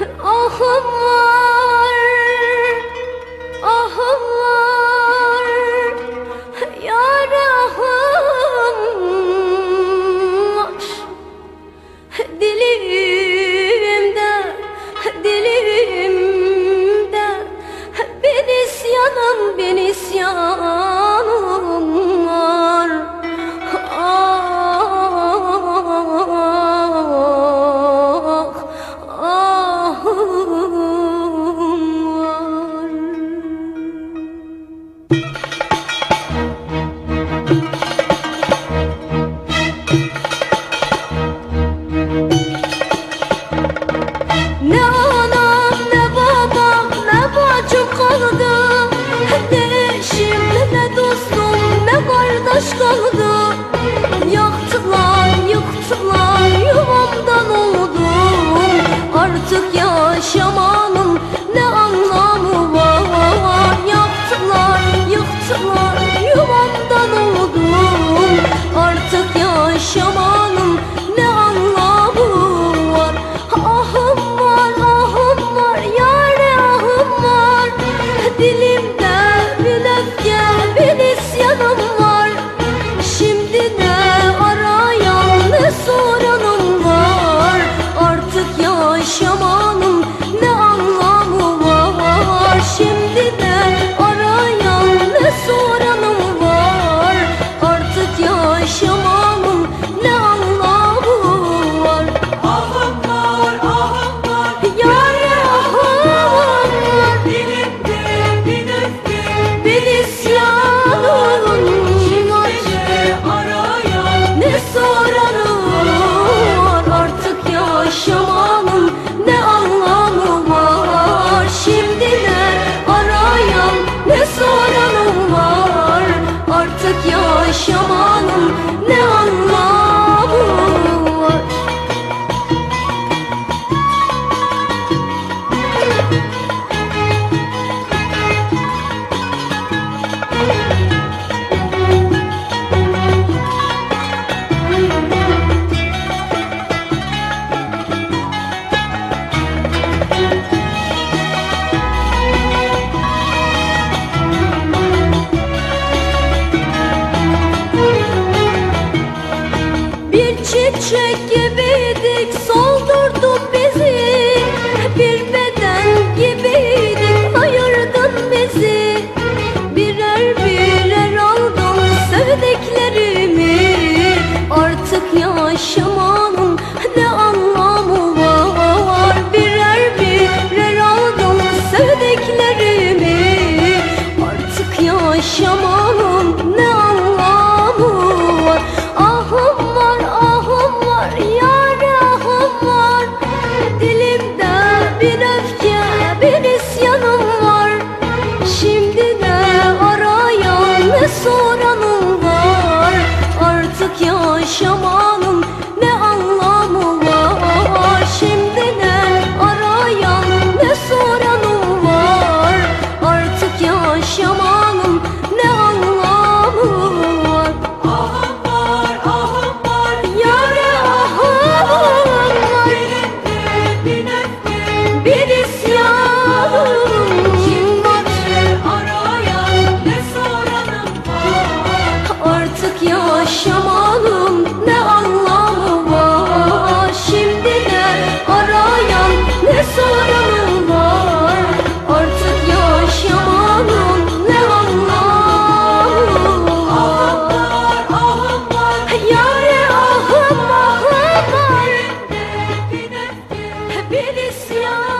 Ah ahım var, ah ahım var, yar ahım var Dilimde, dilimde bir isyanım, bir isyanım. Trước nhau cho một. artık yaşamanın ne anlamı pişmanım ne anlamı var? Birer birer aldım sevdiklerimi. Artık yaşamanın ne 想。